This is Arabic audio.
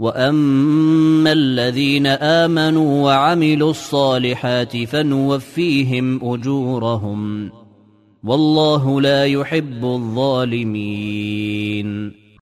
واما الذين امنوا وعملوا الصالحات فنوفيهم اجورهم والله لا يحب الظالمين